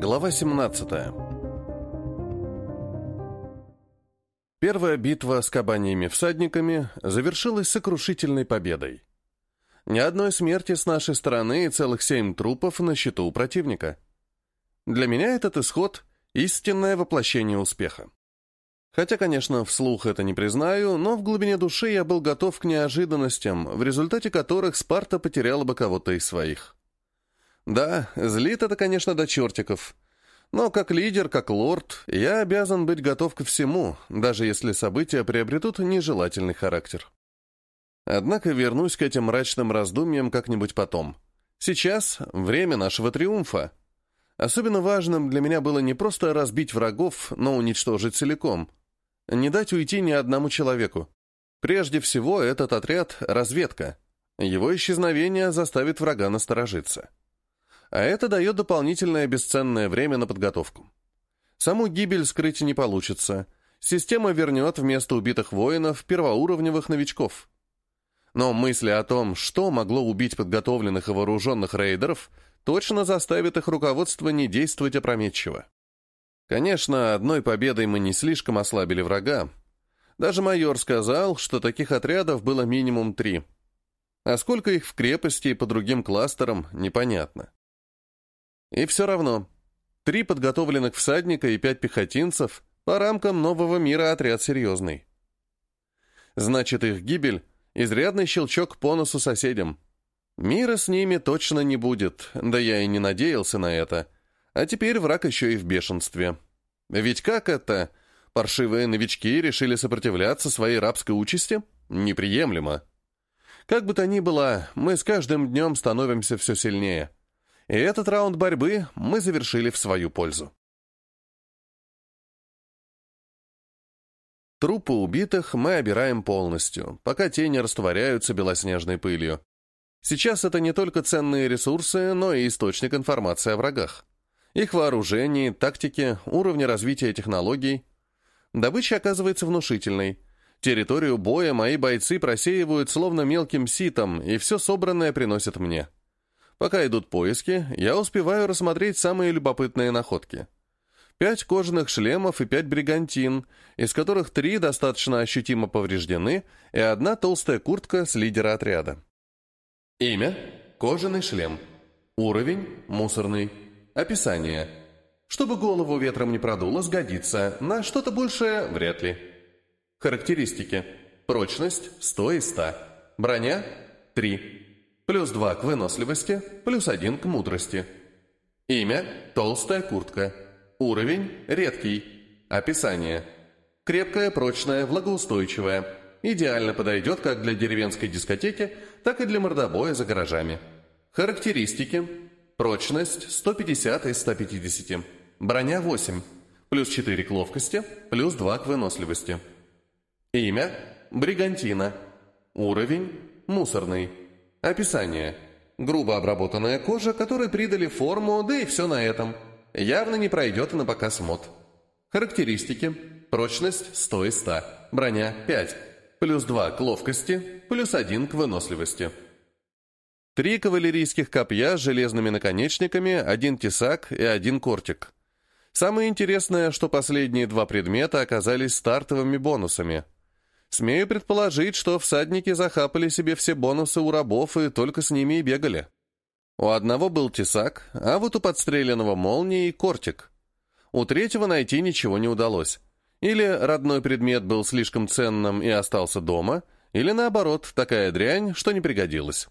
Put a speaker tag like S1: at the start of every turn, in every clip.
S1: Глава 17 Первая битва с кабаниями-всадниками завершилась сокрушительной победой. Ни одной смерти с нашей стороны и целых семь трупов на счету у противника. Для меня этот исход — истинное воплощение успеха. Хотя, конечно, вслух это не признаю, но в глубине души я был готов к неожиданностям, в результате которых Спарта потеряла бы кого-то из своих. Да, злит это, конечно, до чертиков. Но как лидер, как лорд, я обязан быть готов ко всему, даже если события приобретут нежелательный характер. Однако вернусь к этим мрачным раздумьям как-нибудь потом. Сейчас время нашего триумфа. Особенно важным для меня было не просто разбить врагов, но уничтожить целиком. Не дать уйти ни одному человеку. Прежде всего, этот отряд — разведка. Его исчезновение заставит врага насторожиться а это дает дополнительное бесценное время на подготовку. Саму гибель скрыть не получится. Система вернет вместо убитых воинов первоуровневых новичков. Но мысли о том, что могло убить подготовленных и вооруженных рейдеров, точно заставит их руководство не действовать опрометчиво. Конечно, одной победой мы не слишком ослабили врага. Даже майор сказал, что таких отрядов было минимум три. А сколько их в крепости и по другим кластерам, непонятно. И все равно, три подготовленных всадника и пять пехотинцев по рамкам нового мира отряд серьезный. Значит, их гибель — изрядный щелчок по носу соседям. Мира с ними точно не будет, да я и не надеялся на это. А теперь враг еще и в бешенстве. Ведь как это? Паршивые новички решили сопротивляться своей рабской участи? Неприемлемо. Как бы то ни было, мы с каждым днем становимся все сильнее. И этот раунд борьбы мы завершили в свою пользу. Трупы убитых мы обираем полностью, пока те не растворяются белоснежной пылью. Сейчас это не только ценные ресурсы, но и источник информации о врагах. Их вооружении, тактике, уровне развития технологий. Добыча оказывается внушительной. Территорию боя мои бойцы просеивают словно мелким ситом, и все собранное приносят мне. Пока идут поиски, я успеваю рассмотреть самые любопытные находки. Пять кожаных шлемов и пять бригантин, из которых три достаточно ощутимо повреждены, и одна толстая куртка с лидера отряда. Имя – кожаный шлем. Уровень – мусорный. Описание. Чтобы голову ветром не продуло, сгодится. На что-то большее – вряд ли. Характеристики. Прочность – 100 из 100. Броня – 3. Плюс два к выносливости, плюс один к мудрости. Имя – толстая куртка. Уровень – редкий. Описание. Крепкая, прочная, влагоустойчивая. Идеально подойдет как для деревенской дискотеки, так и для мордобоя за гаражами. Характеристики. Прочность 150 из 150. Броня 8. Плюс 4 к ловкости, плюс 2 к выносливости. Имя – Бригантина. Уровень – мусорный. Описание. Грубо обработанная кожа, которой придали форму, да и все на этом. Явно не пройдет на показ мод. Характеристики. Прочность 100 из 100. Броня 5. Плюс 2 к ловкости, плюс 1 к выносливости. Три кавалерийских копья с железными наконечниками, один тесак и один кортик. Самое интересное, что последние два предмета оказались стартовыми бонусами – Смею предположить, что всадники захапали себе все бонусы у рабов и только с ними и бегали. У одного был тесак, а вот у подстреленного молнией — кортик. У третьего найти ничего не удалось. Или родной предмет был слишком ценным и остался дома, или наоборот, такая дрянь, что не пригодилась.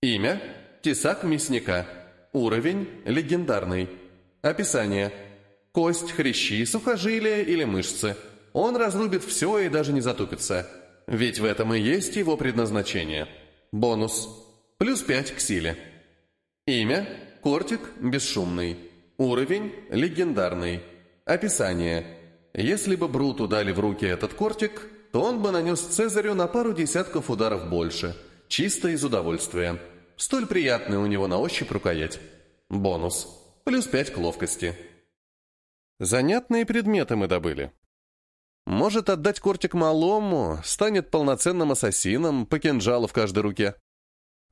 S1: Имя – тесак мясника. Уровень – легендарный. Описание – кость, хрящи, сухожилия или мышцы – он разрубит все и даже не затупится. Ведь в этом и есть его предназначение. Бонус. Плюс 5 к силе. Имя – Кортик Бесшумный. Уровень – легендарный. Описание. Если бы Бруту дали в руки этот кортик, то он бы нанес Цезарю на пару десятков ударов больше, чисто из удовольствия. Столь приятный у него на ощупь рукоять. Бонус. Плюс 5 к ловкости. Занятные предметы мы добыли. Может отдать кортик малому, станет полноценным ассасином, по кинжалу в каждой руке.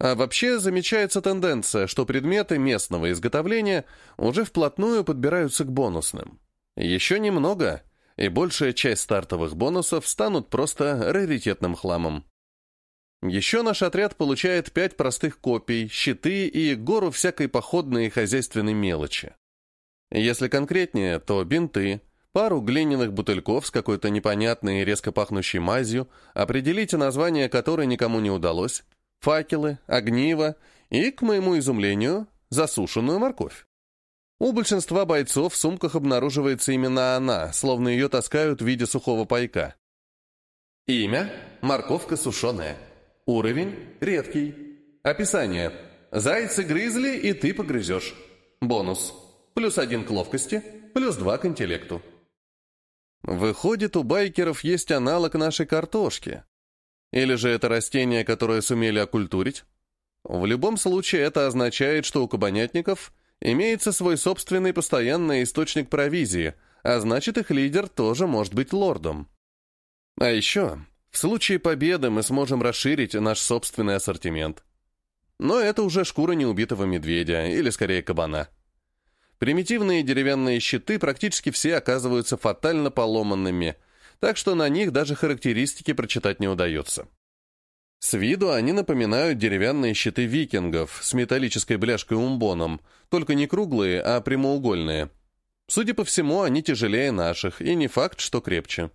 S1: А вообще замечается тенденция, что предметы местного изготовления уже вплотную подбираются к бонусным. Еще немного, и большая часть стартовых бонусов станут просто раритетным хламом. Еще наш отряд получает пять простых копий, щиты и гору всякой походной и хозяйственной мелочи. Если конкретнее, то бинты, пару глиняных бутыльков с какой-то непонятной и резко пахнущей мазью, определите название которой никому не удалось, факелы, огниво и, к моему изумлению, засушенную морковь. У большинства бойцов в сумках обнаруживается именно она, словно ее таскают в виде сухого пайка. Имя – морковка сушеная. Уровень – редкий. Описание – зайцы-грызли, и ты погрызешь. Бонус – плюс один к ловкости, плюс два к интеллекту. Выходит, у байкеров есть аналог нашей картошки. Или же это растение, которое сумели окультурить? В любом случае, это означает, что у кабанятников имеется свой собственный постоянный источник провизии, а значит, их лидер тоже может быть лордом. А еще, в случае победы мы сможем расширить наш собственный ассортимент. Но это уже шкура неубитого медведя, или скорее кабана. Примитивные деревянные щиты практически все оказываются фатально поломанными – так что на них даже характеристики прочитать не удается. С виду они напоминают деревянные щиты викингов с металлической бляшкой-умбоном, только не круглые, а прямоугольные. Судя по всему, они тяжелее наших, и не факт, что крепче.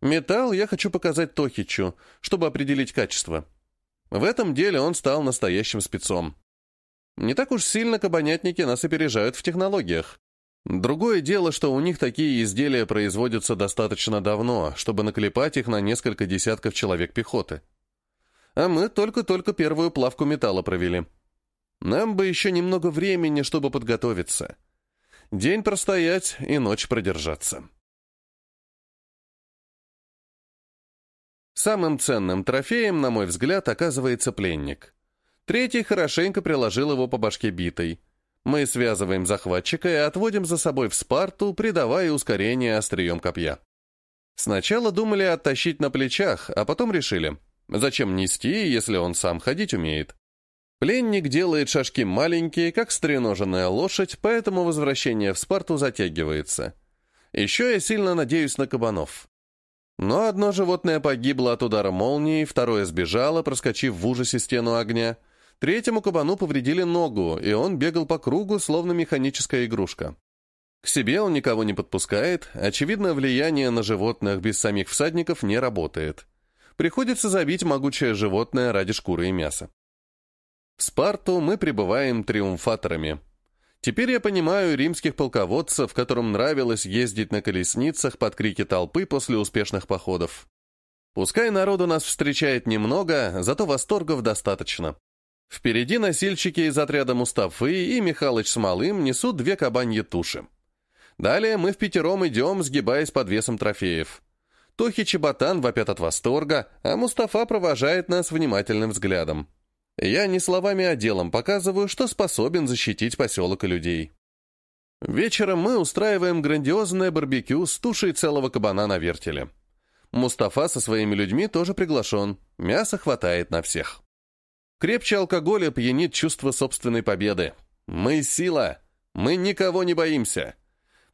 S1: Металл я хочу показать Тохичу, чтобы определить качество. В этом деле он стал настоящим спецом. Не так уж сильно кабанятники нас опережают в технологиях. Другое дело, что у них такие изделия производятся достаточно давно, чтобы наклепать их на несколько десятков человек пехоты. А мы только-только первую плавку металла провели. Нам бы еще немного времени, чтобы подготовиться. День простоять и ночь продержаться. Самым ценным трофеем, на мой взгляд, оказывается пленник. Третий хорошенько приложил его по башке битой. Мы связываем захватчика и отводим за собой в Спарту, придавая ускорение острием копья. Сначала думали оттащить на плечах, а потом решили, зачем нести, если он сам ходить умеет. Пленник делает шажки маленькие, как стреноженная лошадь, поэтому возвращение в Спарту затягивается. Еще я сильно надеюсь на кабанов. Но одно животное погибло от удара молнии, второе сбежало, проскочив в ужасе стену огня, Третьему кабану повредили ногу, и он бегал по кругу, словно механическая игрушка. К себе он никого не подпускает, очевидно, влияние на животных без самих всадников не работает. Приходится забить могучее животное ради шкуры и мяса. В Спарту мы прибываем триумфаторами. Теперь я понимаю римских полководцев, которым нравилось ездить на колесницах под крики толпы после успешных походов. Пускай народу нас встречает немного, зато восторгов достаточно. Впереди носильщики из отряда Мустафы и Михалыч с Малым несут две кабаньи туши. Далее мы в пятером идем, сгибаясь под весом трофеев. Тохи Чеботан вопят от восторга, а Мустафа провожает нас внимательным взглядом. Я не словами, а делом показываю, что способен защитить поселок и людей. Вечером мы устраиваем грандиозное барбекю с тушей целого кабана на вертеле. Мустафа со своими людьми тоже приглашен, мяса хватает на всех. Крепче алкоголя пьянит чувство собственной победы. Мы сила. Мы никого не боимся.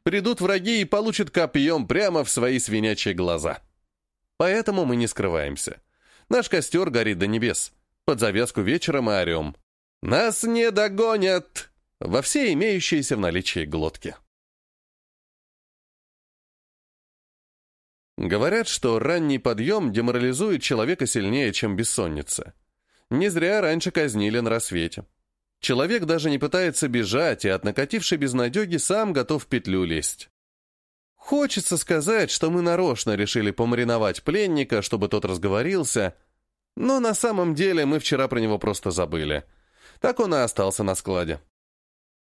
S1: Придут враги и получат копьем прямо в свои свинячьи глаза. Поэтому мы не скрываемся. Наш костер горит до небес. Под завязку вечера мы орем. «Нас не догонят!» во все имеющиеся в наличии глотки. Говорят, что ранний подъем деморализует человека сильнее, чем бессонница. Не зря раньше казнили на рассвете. Человек даже не пытается бежать, и от накатившей безнадеги сам готов в петлю лезть. Хочется сказать, что мы нарочно решили помариновать пленника, чтобы тот разговорился, но на самом деле мы вчера про него просто забыли. Так он и остался на складе.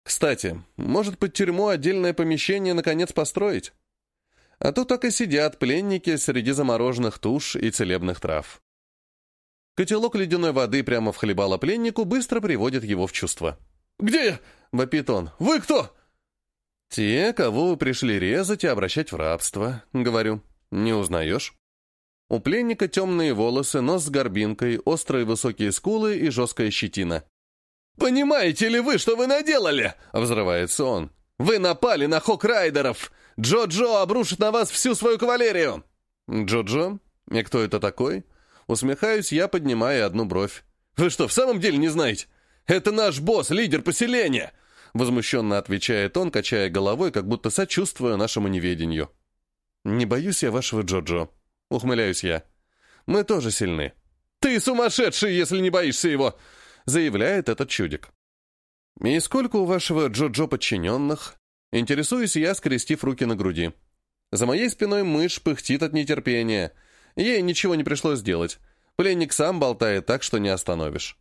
S1: Кстати, может под тюрьму отдельное помещение наконец построить? А то так и сидят пленники среди замороженных туш и целебных трав. Котелок ледяной воды прямо в хлебало пленнику быстро приводит его в чувство. «Где я?» — вопит он. «Вы кто?» «Те, кого вы пришли резать и обращать в рабство», — говорю. «Не узнаешь?» У пленника темные волосы, нос с горбинкой, острые высокие скулы и жесткая щетина.
S2: «Понимаете ли вы, что вы наделали?» — взрывается он. «Вы напали на Хок-райдеров! Джо-Джо обрушит на вас всю свою кавалерию!»
S1: «Джо-Джо? И кто это такой?» Усмехаюсь я, поднимая одну бровь.
S2: «Вы что, в самом деле не знаете? Это наш босс, лидер поселения!»
S1: Возмущенно отвечает он, качая головой, как будто сочувствуя нашему неведению. «Не боюсь я вашего Джо-Джо», — ухмыляюсь я. «Мы тоже сильны».
S2: «Ты сумасшедший, если не боишься его!»
S1: заявляет этот чудик. «И сколько у вашего Джо-Джо подчиненных?» Интересуюсь я, скрестив руки на груди. За моей спиной мышь пыхтит от нетерпения. Ей ничего не пришлось сделать. Пленник сам болтает так, что не остановишь.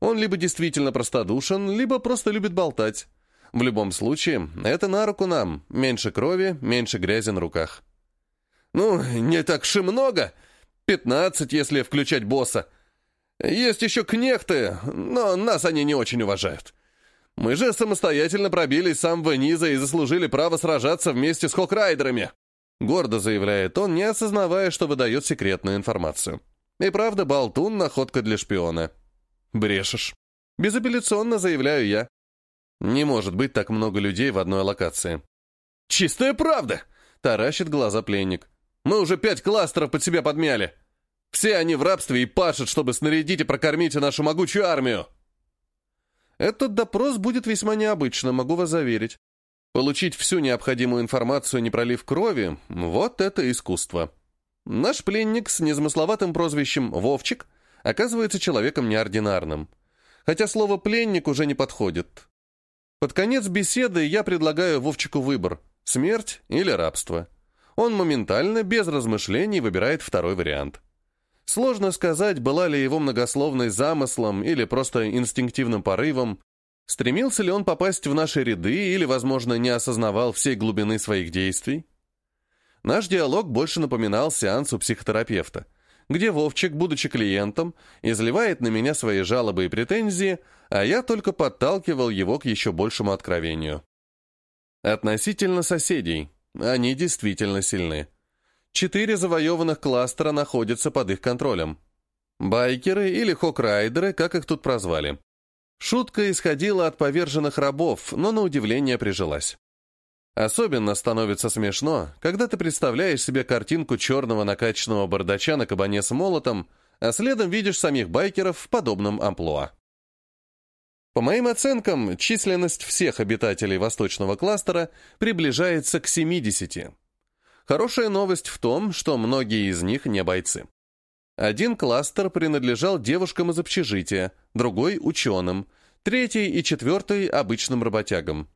S1: Он либо действительно простодушен, либо просто любит болтать. В любом случае, это на руку нам. Меньше крови, меньше грязи на руках.
S2: «Ну, не так же много. Пятнадцать, если включать босса», есть еще кнехты, но нас они не очень уважают. Мы же самостоятельно пробились с самого низа и заслужили право сражаться вместе с хок-райдерами»,
S1: гордо заявляет он, не осознавая, что выдает секретную информацию. И правда, болтун — находка для шпиона. Брешешь. Безапелляционно заявляю я. Не может быть так много людей в одной локации.
S2: «Чистая правда!» — таращит глаза пленник. «Мы уже пять кластеров под себя подмяли. Все они в рабстве и пашут, чтобы снарядить и прокормить нашу могучую армию.
S1: Этот допрос будет весьма необычным, могу вас заверить. Получить всю необходимую информацию, не пролив крови, вот это искусство. Наш пленник с незамысловатым прозвищем «Вовчик» оказывается человеком неординарным. Хотя слово «пленник» уже не подходит. Под конец беседы я предлагаю Вовчику выбор – смерть или рабство. Он моментально, без размышлений, выбирает второй вариант – Сложно сказать, была ли его многословность замыслом или просто инстинктивным порывом, стремился ли он попасть в наши ряды или, возможно, не осознавал всей глубины своих действий. Наш диалог больше напоминал сеанс у психотерапевта, где Вовчик, будучи клиентом, изливает на меня свои жалобы и претензии, а я только подталкивал его к еще большему откровению. Относительно соседей, они действительно сильны. Четыре завоеванных кластера находятся под их контролем. Байкеры или хок-райдеры, как их тут прозвали. Шутка исходила от поверженных рабов, но на удивление прижилась. Особенно становится смешно, когда ты представляешь себе картинку черного накачанного бардача на кабане с молотом, а следом видишь самих байкеров в подобном амплуа. По моим оценкам, численность всех обитателей восточного кластера приближается к 70. Хорошая новость в том, что многие из них не бойцы. Один кластер принадлежал девушкам из общежития, другой — ученым, третий и четвертый — обычным работягам.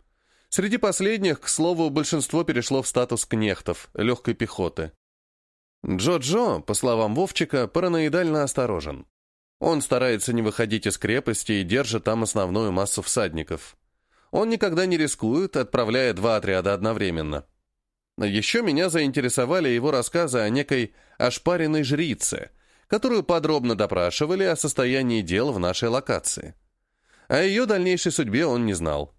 S1: Среди последних, к слову, большинство перешло в статус кнехтов, легкой пехоты. Джо-Джо, по словам Вовчика, параноидально осторожен. Он старается не выходить из крепости и держит там основную массу всадников. Он никогда не рискует, отправляя два отряда одновременно. Еще меня заинтересовали его рассказы о некой ошпаренной жрице, которую подробно допрашивали о состоянии дел в нашей локации. О ее дальнейшей судьбе он не знал.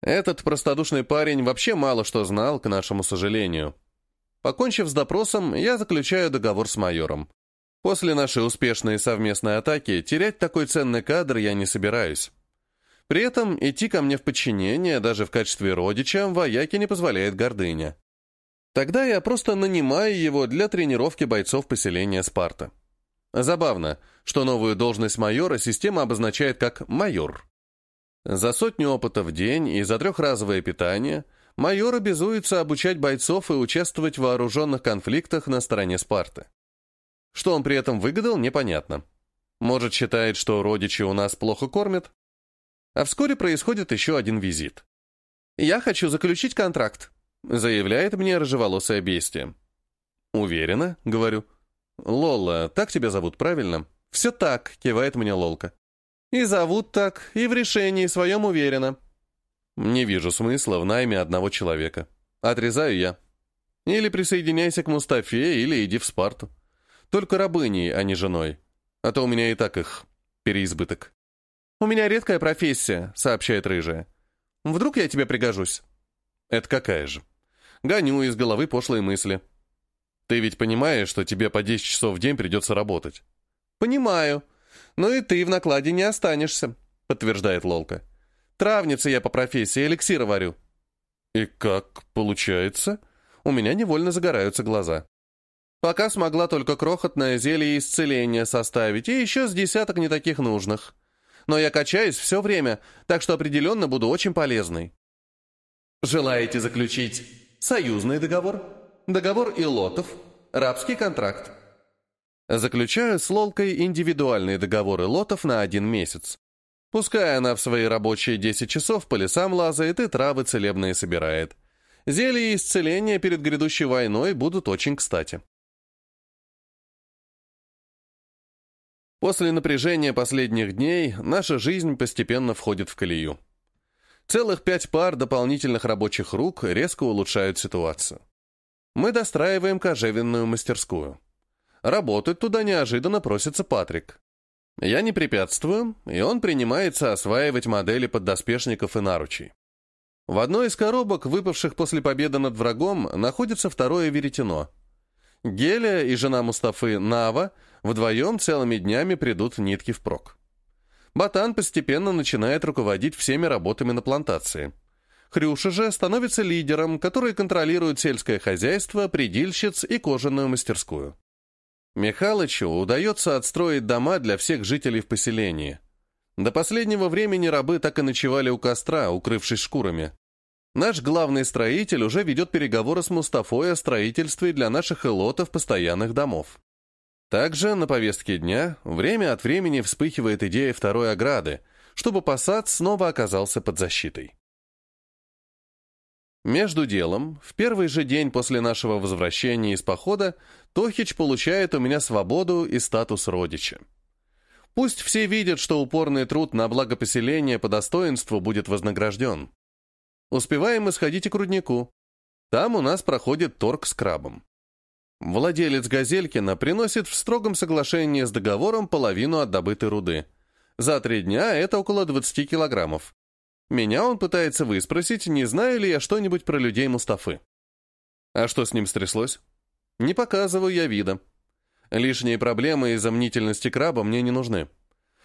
S1: Этот простодушный парень вообще мало что знал, к нашему сожалению. Покончив с допросом, я заключаю договор с майором. После нашей успешной совместной атаки терять такой ценный кадр я не собираюсь. При этом идти ко мне в подчинение, даже в качестве родича, вояки не позволяет гордыня. Тогда я просто нанимаю его для тренировки бойцов поселения Спарта. Забавно, что новую должность майора система обозначает как «майор». За сотню опыта в день и за трехразовое питание майор обязуется обучать бойцов и участвовать в вооруженных конфликтах на стороне Спарты. Что он при этом выгадал, непонятно. Может, считает, что родичи у нас плохо кормят? А вскоре происходит еще один визит. «Я хочу заключить контракт», заявляет мне рыжеволосое бестие. «Уверена?» — говорю. «Лола, так тебя зовут, правильно?» «Все так», — кивает мне Лолка. «И зовут так, и в решении своем уверена». Не вижу смысла в найме одного человека. Отрезаю я. Или присоединяйся к Мустафе, или иди в Спарту. Только рабыней, а не женой. А то у меня и так их переизбыток. «У меня редкая профессия», — сообщает рыжая. «Вдруг я тебе пригожусь?» «Это какая же?» Гоню из головы пошлые мысли. Ты ведь понимаешь, что тебе по 10 часов в день придется работать?
S2: Понимаю. Но и ты в накладе не останешься, подтверждает Лолка. Травница я по профессии, эликсира варю.
S1: И как получается? У меня невольно загораются глаза.
S2: Пока смогла только крохотное зелье исцеления составить, и еще с десяток не таких нужных. Но я качаюсь все время, так что определенно буду очень полезной. Желаете заключить союзный договор? Договор илотов? Рабский контракт? Заключаю с Лолкой индивидуальные договоры лотов на один месяц. Пускай она в свои рабочие 10 часов по лесам лазает и травы целебные собирает. Зелья и исцеления перед грядущей войной будут очень кстати. После напряжения последних дней наша жизнь постепенно входит в колею. Целых пять пар дополнительных рабочих рук резко улучшают ситуацию. Мы достраиваем кожевенную мастерскую. Работать туда неожиданно просится Патрик. Я не препятствую, и он принимается осваивать модели поддоспешников и наручей. В одной из коробок, выпавших после победы над врагом, находится второе веретено. Геля и жена Мустафы Нава Вдвоем целыми днями придут нитки впрок. Ботан постепенно начинает руководить всеми работами на плантации. Хрюша же становится лидером, который контролирует сельское хозяйство, предильщиц и кожаную мастерскую. Михалычу удается отстроить дома для всех жителей в поселении. До последнего времени рабы так и ночевали у костра, укрывшись шкурами. Наш главный строитель уже ведет переговоры с Мустафой о строительстве для наших элотов постоянных домов. Также на повестке дня время от времени вспыхивает идея второй ограды, чтобы посад снова оказался под защитой. Между делом, в первый же день после нашего возвращения из похода, Тохич получает у меня свободу и статус родича. Пусть все видят, что упорный труд на благо поселения по достоинству будет вознагражден. Успеваем мы сходить и к руднику. Там у нас проходит торг с крабом. Владелец Газелькина приносит в строгом соглашении с договором половину от добытой руды. За три дня это около 20 килограммов. Меня он пытается выспросить, не знаю ли я что-нибудь про людей Мустафы. А что с ним стряслось? Не показываю я вида. Лишние проблемы из-за мнительности краба мне не нужны.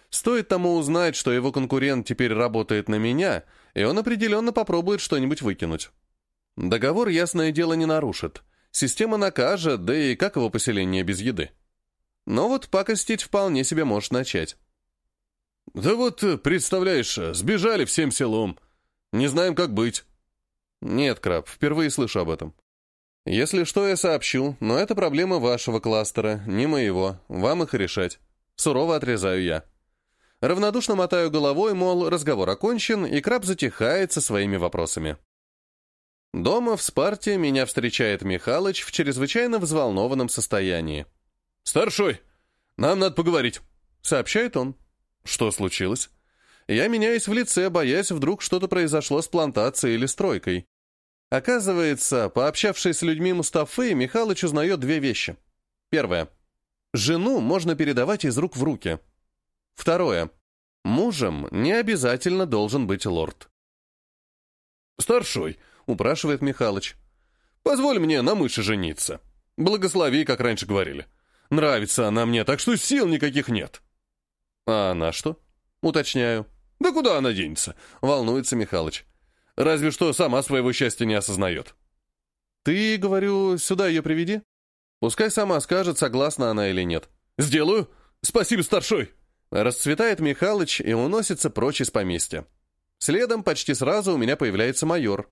S2: Стоит тому узнать, что его конкурент теперь работает на меня, и он определенно попробует что-нибудь выкинуть. Договор, ясное дело, не нарушит. Система накажет, да и как его поселение без еды. Но вот пакостить вполне себе может начать.
S1: «Да вот, представляешь, сбежали всем селом. Не знаем, как быть».
S2: «Нет, Краб, впервые слышу об этом. Если что, я сообщу, но это проблема вашего кластера, не моего. Вам их решать. Сурово отрезаю я. Равнодушно мотаю головой, мол, разговор окончен, и Краб затихает со своими вопросами. Дома в Спарте меня встречает Михалыч в чрезвычайно взволнованном состоянии.
S1: «Старшой, нам надо поговорить», — сообщает он.
S2: «Что случилось?» Я меняюсь в лице, боясь, вдруг что-то произошло с плантацией или стройкой. Оказывается, пообщавшись с людьми Мустафы, Михалыч узнает две вещи. Первое. Жену можно передавать из рук в руки. Второе. Мужем не обязательно должен быть лорд.
S1: «Старшой, упрашивает Михалыч. «Позволь мне на мыши жениться. Благослови, как раньше говорили. Нравится она мне, так что сил никаких нет».
S2: «А она что?» «Уточняю».
S1: «Да куда она денется?» — волнуется Михалыч. «Разве что сама своего счастья не осознает».
S2: «Ты, говорю, сюда ее приведи. Пускай сама скажет, согласна она или нет».
S1: «Сделаю. Спасибо, старшой».
S2: Расцветает Михалыч и уносится прочь из поместья. Следом почти сразу у меня появляется майор.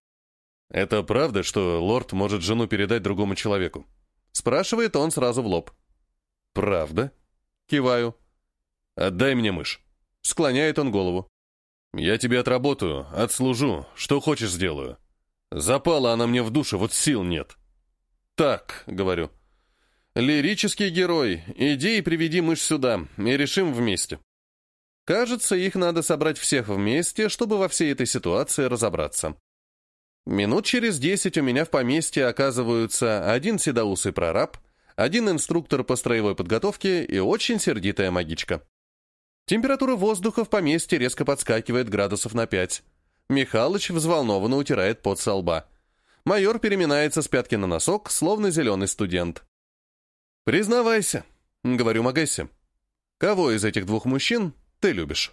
S1: «Это правда, что лорд может жену передать другому человеку?»
S2: Спрашивает он сразу в лоб.
S1: «Правда?»
S2: Киваю.
S1: «Отдай мне мышь».
S2: Склоняет он голову.
S1: «Я тебе отработаю, отслужу, что хочешь сделаю. Запала она мне в душу, вот сил нет».
S2: «Так», — говорю. «Лирический герой, иди и приведи мышь сюда, и решим вместе». Кажется, их надо собрать всех вместе, чтобы во всей этой ситуации разобраться. Минут через десять у меня в поместье оказываются один седоусый прораб, один инструктор по строевой подготовке и очень сердитая магичка. Температура воздуха в поместье резко подскакивает градусов на пять. Михалыч взволнованно утирает пот со лба. Майор переминается с пятки на носок, словно зеленый студент.
S1: «Признавайся», — говорю Магессе. «Кого из этих двух мужчин ты любишь?»